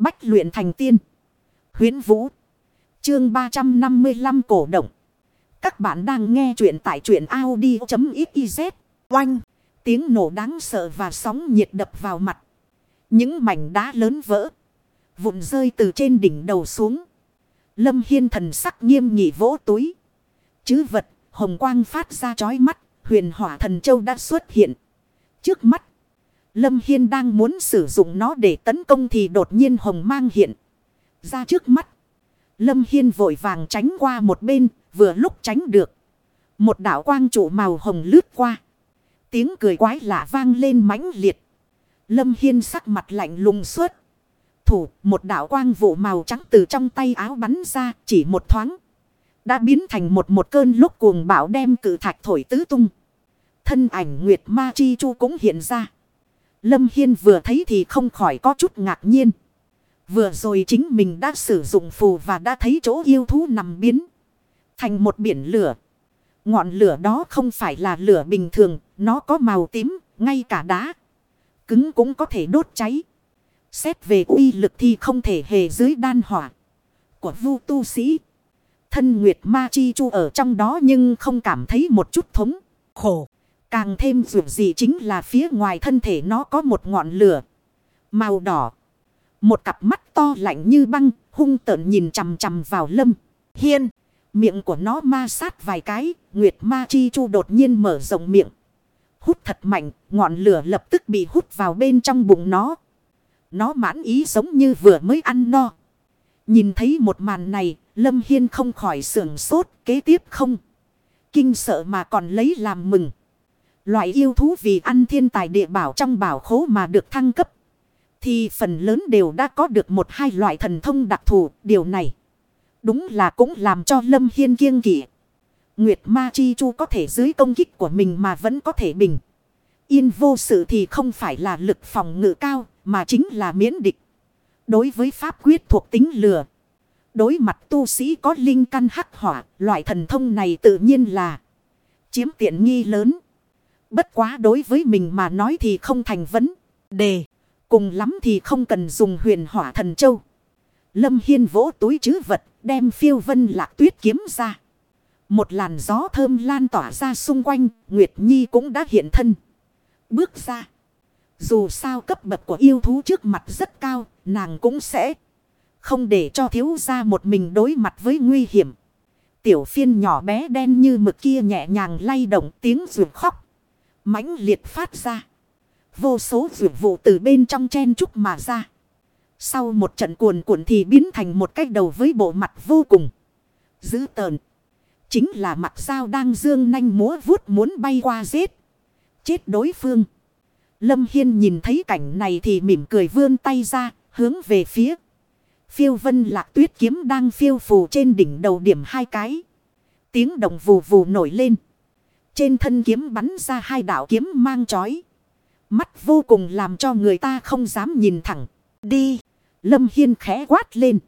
Bách luyện thành tiên. Huyến Vũ. Chương 355 cổ động. Các bạn đang nghe truyện tại truyện Audi.xyz. Oanh. Tiếng nổ đáng sợ và sóng nhiệt đập vào mặt. Những mảnh đá lớn vỡ. Vụn rơi từ trên đỉnh đầu xuống. Lâm Hiên thần sắc nghiêm nghị vỗ túi. Chứ vật, hồng quang phát ra chói mắt. Huyền hỏa thần châu đã xuất hiện. Trước mắt. Lâm Hiên đang muốn sử dụng nó để tấn công thì đột nhiên hồng mang hiện. Ra trước mắt. Lâm Hiên vội vàng tránh qua một bên, vừa lúc tránh được. Một đảo quang trụ màu hồng lướt qua. Tiếng cười quái lạ vang lên mãnh liệt. Lâm Hiên sắc mặt lạnh lùng suốt. Thủ, một đảo quang vụ màu trắng từ trong tay áo bắn ra, chỉ một thoáng. Đã biến thành một một cơn lúc cuồng bão đem cử thạch thổi tứ tung. Thân ảnh Nguyệt Ma Chi Chu cũng hiện ra. Lâm Hiên vừa thấy thì không khỏi có chút ngạc nhiên. Vừa rồi chính mình đã sử dụng phù và đã thấy chỗ yêu thú nằm biến. Thành một biển lửa. Ngọn lửa đó không phải là lửa bình thường. Nó có màu tím, ngay cả đá. Cứng cũng có thể đốt cháy. Xét về uy lực thì không thể hề dưới đan hỏa. Của vu tu sĩ. Thân Nguyệt Ma Chi Chu ở trong đó nhưng không cảm thấy một chút thống khổ. Càng thêm dù gì chính là phía ngoài thân thể nó có một ngọn lửa. Màu đỏ. Một cặp mắt to lạnh như băng, hung tợn nhìn chằm chằm vào lâm. Hiên, miệng của nó ma sát vài cái, Nguyệt Ma Chi Chu đột nhiên mở rộng miệng. Hút thật mạnh, ngọn lửa lập tức bị hút vào bên trong bụng nó. Nó mãn ý giống như vừa mới ăn no. Nhìn thấy một màn này, Lâm Hiên không khỏi sưởng sốt, kế tiếp không. Kinh sợ mà còn lấy làm mừng. Loại yêu thú vì ăn thiên tài địa bảo trong bảo khố mà được thăng cấp. Thì phần lớn đều đã có được một hai loại thần thông đặc thù. Điều này đúng là cũng làm cho Lâm Hiên kiêng kỵ. Nguyệt Ma Chi Chu có thể dưới công kích của mình mà vẫn có thể bình. Yên vô sự thì không phải là lực phòng ngự cao mà chính là miễn địch. Đối với pháp quyết thuộc tính lừa. Đối mặt tu sĩ có linh căn hắc hỏa, loại thần thông này tự nhiên là chiếm tiện nghi lớn. Bất quá đối với mình mà nói thì không thành vấn đề. Cùng lắm thì không cần dùng huyền hỏa thần châu. Lâm Hiên vỗ túi chứ vật, đem phiêu vân lạc tuyết kiếm ra. Một làn gió thơm lan tỏa ra xung quanh, Nguyệt Nhi cũng đã hiện thân. Bước ra. Dù sao cấp bậc của yêu thú trước mặt rất cao, nàng cũng sẽ không để cho thiếu gia một mình đối mặt với nguy hiểm. Tiểu phiên nhỏ bé đen như mực kia nhẹ nhàng lay động tiếng rượu khóc mãnh liệt phát ra. Vô số vượt vụ từ bên trong chen trúc mà ra. Sau một trận cuồn cuộn thì biến thành một cái đầu với bộ mặt vô cùng. Dữ tợn. Chính là mặt sao đang dương nanh múa vuốt muốn bay qua giết. Chết đối phương. Lâm Hiên nhìn thấy cảnh này thì mỉm cười vươn tay ra, hướng về phía. Phiêu vân lạc tuyết kiếm đang phiêu phù trên đỉnh đầu điểm hai cái. Tiếng đồng vù vù nổi lên. Trên thân kiếm bắn ra hai đạo kiếm mang chói. Mắt vô cùng làm cho người ta không dám nhìn thẳng. Đi. Lâm Hiên khẽ quát lên.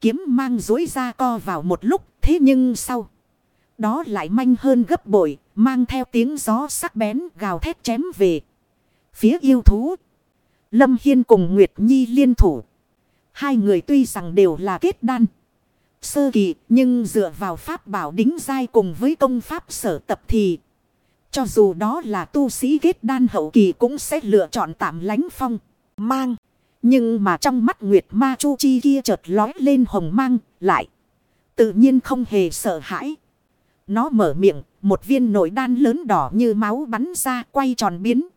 Kiếm mang dối ra co vào một lúc. Thế nhưng sau. Đó lại manh hơn gấp bội. Mang theo tiếng gió sắc bén gào thét chém về. Phía yêu thú. Lâm Hiên cùng Nguyệt Nhi liên thủ. Hai người tuy rằng đều là kết đan sơ kỳ, nhưng dựa vào pháp bảo đính dai cùng với công pháp sở tập thì, cho dù đó là tu sĩ kết đan hậu kỳ cũng sẽ lựa chọn tạm lánh phong, mang. Nhưng mà trong mắt Nguyệt Ma Chu Chi kia chợt lói lên hồng mang, lại. Tự nhiên không hề sợ hãi. Nó mở miệng, một viên nổi đan lớn đỏ như máu bắn ra quay tròn biến.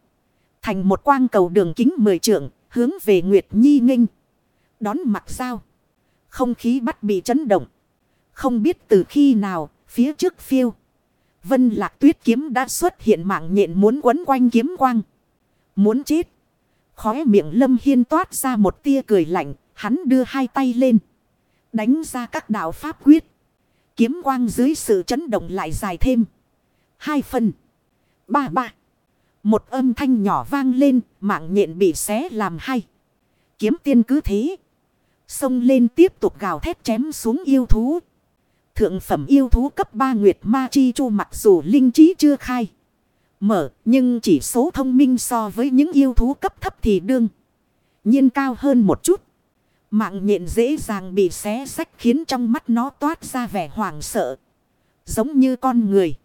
Thành một quang cầu đường kính mười trượng, hướng về Nguyệt Nhi nghênh. Đón mặt sao. Không khí bắt bị chấn động. Không biết từ khi nào, phía trước phiêu. Vân lạc tuyết kiếm đã xuất hiện mạng nhện muốn quấn quanh kiếm quang. Muốn chết. Khóe miệng lâm hiên toát ra một tia cười lạnh, hắn đưa hai tay lên. Đánh ra các đạo pháp quyết. Kiếm quang dưới sự chấn động lại dài thêm. Hai phần. Ba ba. Một âm thanh nhỏ vang lên, mạng nhện bị xé làm hai. Kiếm tiên cứ thế. Xông lên tiếp tục gào thét chém xuống yêu thú. Thượng phẩm yêu thú cấp 3 Nguyệt Ma Chi Chu mặc dù linh trí chưa khai. Mở, nhưng chỉ số thông minh so với những yêu thú cấp thấp thì đương. nhiên cao hơn một chút. Mạng nhện dễ dàng bị xé sách khiến trong mắt nó toát ra vẻ hoảng sợ. Giống như con người.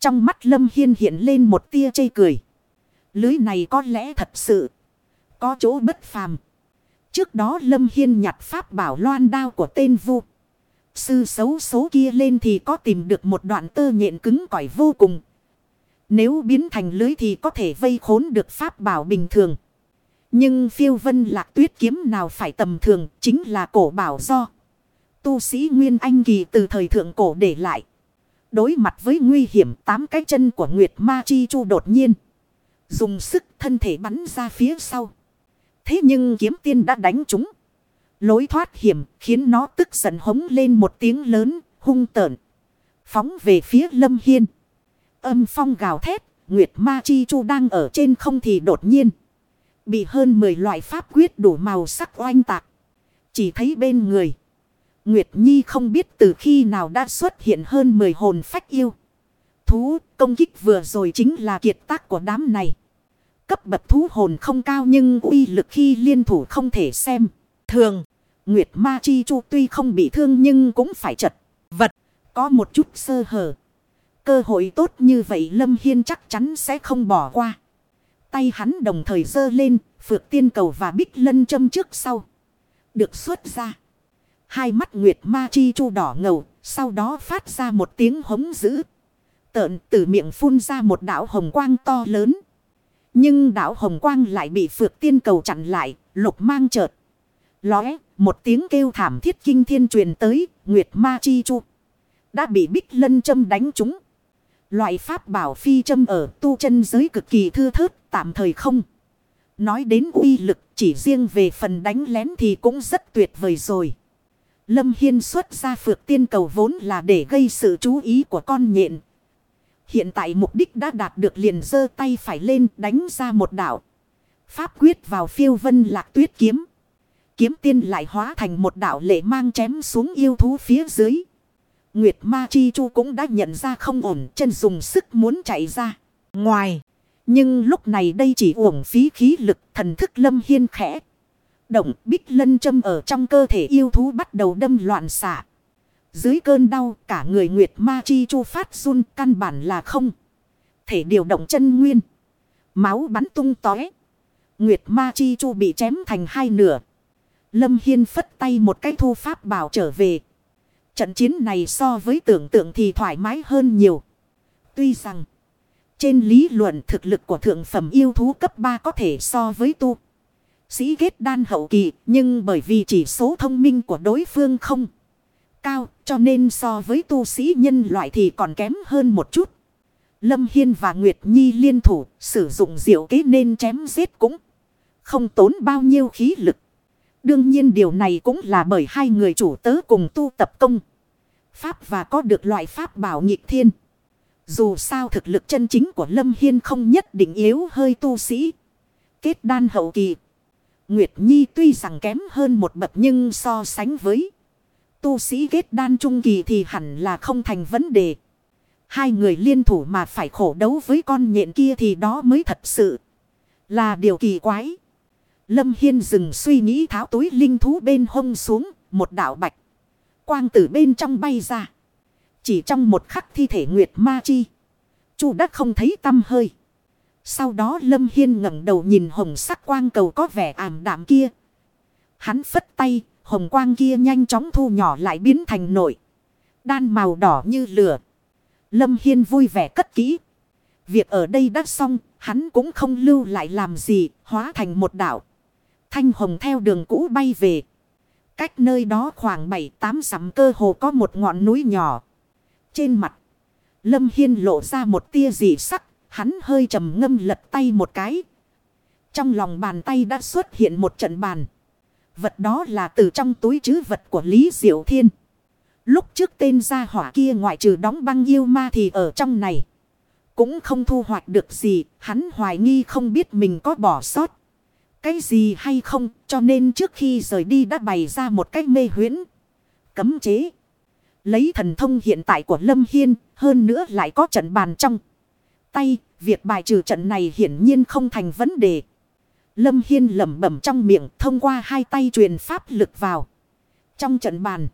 Trong mắt Lâm Hiên hiện lên một tia chây cười. Lưới này có lẽ thật sự có chỗ bất phàm. Trước đó Lâm Hiên nhặt pháp bảo loan đao của tên vu. Sư xấu số kia lên thì có tìm được một đoạn tơ nhện cứng cỏi vô cùng. Nếu biến thành lưới thì có thể vây khốn được pháp bảo bình thường. Nhưng phiêu vân lạc tuyết kiếm nào phải tầm thường chính là cổ bảo do. Tu sĩ Nguyên Anh Kỳ từ thời thượng cổ để lại. Đối mặt với nguy hiểm, tám cái chân của Nguyệt Ma Chi Chu đột nhiên. Dùng sức thân thể bắn ra phía sau. Thế nhưng kiếm tiên đã đánh chúng. Lối thoát hiểm khiến nó tức giận hống lên một tiếng lớn, hung tợn. Phóng về phía lâm hiên. Âm phong gào thét, Nguyệt Ma Chi Chu đang ở trên không thì đột nhiên. Bị hơn 10 loại pháp quyết đủ màu sắc oanh tạc. Chỉ thấy bên người. Nguyệt Nhi không biết từ khi nào đã xuất hiện hơn 10 hồn phách yêu. Thú công kích vừa rồi chính là kiệt tác của đám này. Cấp bậc thú hồn không cao nhưng uy lực khi liên thủ không thể xem. Thường, Nguyệt Ma Chi Chu tuy không bị thương nhưng cũng phải chật. Vật, có một chút sơ hở. Cơ hội tốt như vậy Lâm Hiên chắc chắn sẽ không bỏ qua. Tay hắn đồng thời dơ lên, phược tiên cầu và bích lân châm trước sau. Được xuất ra. Hai mắt Nguyệt Ma Chi Chu đỏ ngầu, sau đó phát ra một tiếng hống dữ. Tợn từ miệng phun ra một đảo hồng quang to lớn. Nhưng đảo hồng quang lại bị phược tiên cầu chặn lại, lục mang chợt. Lóe, một tiếng kêu thảm thiết kinh thiên truyền tới, Nguyệt Ma Chi Chu. Đã bị bích lân châm đánh trúng. Loại pháp bảo phi châm ở tu chân giới cực kỳ thưa thớt, tạm thời không. Nói đến uy lực, chỉ riêng về phần đánh lén thì cũng rất tuyệt vời rồi. Lâm Hiên xuất ra phược tiên cầu vốn là để gây sự chú ý của con nhện. Hiện tại mục đích đã đạt được liền giơ tay phải lên đánh ra một đạo. Pháp quyết vào phiêu vân lạc tuyết kiếm. Kiếm tiên lại hóa thành một đạo lệ mang chém xuống yêu thú phía dưới. Nguyệt Ma Chi Chu cũng đã nhận ra không ổn, chân dùng sức muốn chạy ra. Ngoài. Nhưng lúc này đây chỉ uổng phí khí lực, thần thức lâm hiên khẽ. Động, bích lân châm ở trong cơ thể yêu thú bắt đầu đâm loạn xạ. Dưới cơn đau, cả người Nguyệt Ma Chi Chu phát run, căn bản là không. Thể điều động chân nguyên. Máu bắn tung tóe. Nguyệt Ma Chi Chu bị chém thành hai nửa. Lâm Hiên phất tay một cái thu pháp bảo trở về. Trận chiến này so với tưởng tượng thì thoải mái hơn nhiều. Tuy rằng. Trên lý luận thực lực của thượng phẩm yêu thú cấp 3 có thể so với tu. Sĩ kết đan hậu kỳ. Nhưng bởi vì chỉ số thông minh của đối phương không cao. Cho nên so với tu sĩ nhân loại thì còn kém hơn một chút. Lâm Hiên và Nguyệt Nhi liên thủ, sử dụng diệu kế nên chém giết cũng không tốn bao nhiêu khí lực. Đương nhiên điều này cũng là bởi hai người chủ tớ cùng tu tập công. Pháp và có được loại pháp bảo nhịp thiên. Dù sao thực lực chân chính của Lâm Hiên không nhất định yếu hơi tu sĩ. Kết đan hậu kỳ. Nguyệt Nhi tuy rằng kém hơn một bậc nhưng so sánh với tu sĩ kết đan trung kỳ thì hẳn là không thành vấn đề. Hai người liên thủ mà phải khổ đấu với con nhện kia thì đó mới thật sự là điều kỳ quái. Lâm Hiên dừng suy nghĩ tháo túi linh thú bên hông xuống, một đạo bạch. Quang từ bên trong bay ra. Chỉ trong một khắc thi thể Nguyệt Ma Chi. Chu đã không thấy tâm hơi. Sau đó Lâm Hiên ngẩng đầu nhìn hồng sắc quang cầu có vẻ ảm đạm kia. Hắn phất tay, hồng quang kia nhanh chóng thu nhỏ lại biến thành nội. Đan màu đỏ như lửa. Lâm Hiên vui vẻ cất kỹ. Việc ở đây đã xong, hắn cũng không lưu lại làm gì, hóa thành một đảo. Thanh hồng theo đường cũ bay về. Cách nơi đó khoảng 7-8 dặm cơ hồ có một ngọn núi nhỏ. Trên mặt, Lâm Hiên lộ ra một tia dị sắc, hắn hơi trầm ngâm lật tay một cái. Trong lòng bàn tay đã xuất hiện một trận bàn. Vật đó là từ trong túi chứ vật của Lý Diệu Thiên. Lúc trước tên gia hỏa kia ngoại trừ đóng băng yêu ma thì ở trong này. Cũng không thu hoạch được gì, hắn hoài nghi không biết mình có bỏ sót. Cái gì hay không, cho nên trước khi rời đi đã bày ra một cách mê huyễn. Cấm chế. Lấy thần thông hiện tại của Lâm Hiên, hơn nữa lại có trận bàn trong. Tay, việc bài trừ trận này hiển nhiên không thành vấn đề. Lâm Hiên lẩm bẩm trong miệng thông qua hai tay truyền pháp lực vào. Trong trận bàn.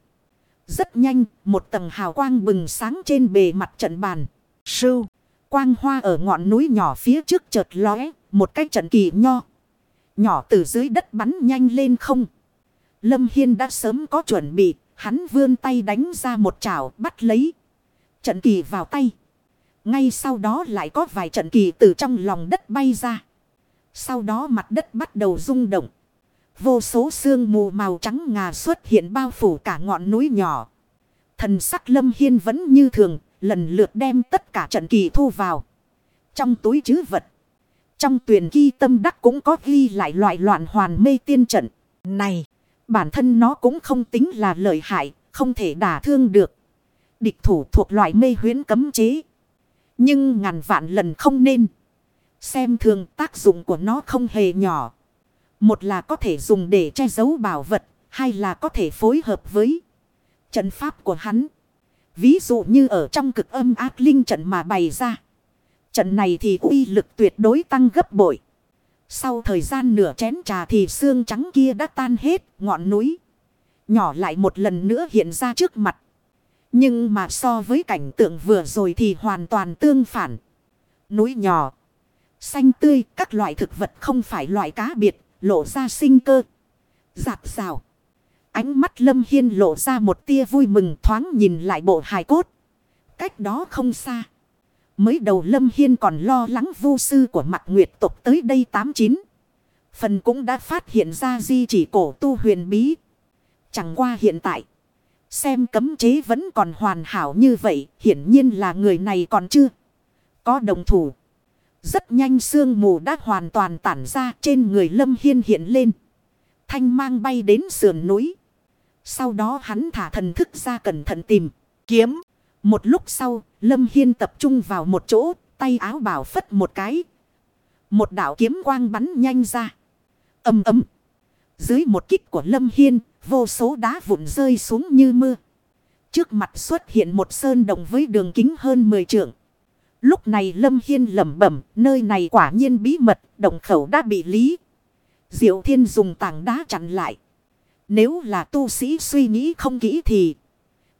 Rất nhanh, một tầng hào quang bừng sáng trên bề mặt trận bàn. Sưu, quang hoa ở ngọn núi nhỏ phía trước chợt lóe, một cái trận kỳ nho. Nhỏ từ dưới đất bắn nhanh lên không. Lâm Hiên đã sớm có chuẩn bị, hắn vươn tay đánh ra một chảo bắt lấy. Trận kỳ vào tay. Ngay sau đó lại có vài trận kỳ từ trong lòng đất bay ra. Sau đó mặt đất bắt đầu rung động. Vô số sương mù màu trắng ngà xuất hiện bao phủ cả ngọn núi nhỏ. Thần sắc lâm hiên vẫn như thường, lần lượt đem tất cả trận kỳ thu vào. Trong túi chứ vật. Trong tuyển ghi tâm đắc cũng có ghi lại loại loạn hoàn mê tiên trận. Này, bản thân nó cũng không tính là lợi hại, không thể đả thương được. Địch thủ thuộc loại mê huyến cấm chế. Nhưng ngàn vạn lần không nên. Xem thường tác dụng của nó không hề nhỏ. Một là có thể dùng để che giấu bảo vật. Hai là có thể phối hợp với trận pháp của hắn. Ví dụ như ở trong cực âm ác linh trận mà bày ra. Trận này thì uy lực tuyệt đối tăng gấp bội. Sau thời gian nửa chén trà thì xương trắng kia đã tan hết, ngọn núi. Nhỏ lại một lần nữa hiện ra trước mặt. Nhưng mà so với cảnh tượng vừa rồi thì hoàn toàn tương phản. Núi nhỏ. Xanh tươi, các loại thực vật không phải loại cá biệt, lộ ra sinh cơ. Giạp rào. Ánh mắt Lâm Hiên lộ ra một tia vui mừng, thoáng nhìn lại bộ hài cốt. Cách đó không xa. Mới đầu Lâm Hiên còn lo lắng vô sư của mặt nguyệt tục tới đây tám chín Phần cũng đã phát hiện ra di chỉ cổ tu huyền bí. Chẳng qua hiện tại. Xem cấm chế vẫn còn hoàn hảo như vậy. Hiển nhiên là người này còn chưa. Có đồng thủ. Rất nhanh sương mù đã hoàn toàn tản ra trên người Lâm Hiên hiện lên. Thanh mang bay đến sườn núi. Sau đó hắn thả thần thức ra cẩn thận tìm, kiếm. Một lúc sau, Lâm Hiên tập trung vào một chỗ, tay áo bảo phất một cái. Một đạo kiếm quang bắn nhanh ra. Âm ấm. Dưới một kích của Lâm Hiên, vô số đá vụn rơi xuống như mưa. Trước mặt xuất hiện một sơn đồng với đường kính hơn 10 trượng. Lúc này Lâm Hiên lẩm bẩm, nơi này quả nhiên bí mật, động khẩu đã bị lý. Diệu Thiên dùng tảng đá chặn lại. Nếu là tu sĩ suy nghĩ không kỹ thì,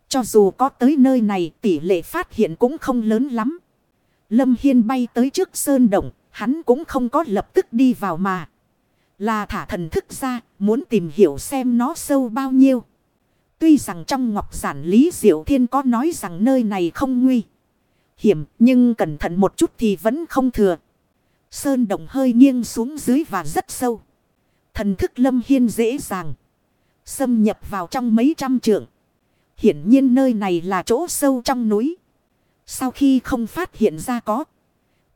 cho dù có tới nơi này tỷ lệ phát hiện cũng không lớn lắm. Lâm Hiên bay tới trước sơn động, hắn cũng không có lập tức đi vào mà. Là thả thần thức ra, muốn tìm hiểu xem nó sâu bao nhiêu. Tuy rằng trong ngọc giản Lý Diệu Thiên có nói rằng nơi này không nguy hiểm, nhưng cẩn thận một chút thì vẫn không thừa. Sơn động hơi nghiêng xuống dưới và rất sâu. Thần thức lâm hiên dễ dàng. Xâm nhập vào trong mấy trăm trượng. Hiển nhiên nơi này là chỗ sâu trong núi. Sau khi không phát hiện ra có.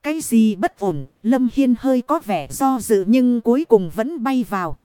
Cái gì bất ổn, Lâm Hiên hơi có vẻ do dự nhưng cuối cùng vẫn bay vào.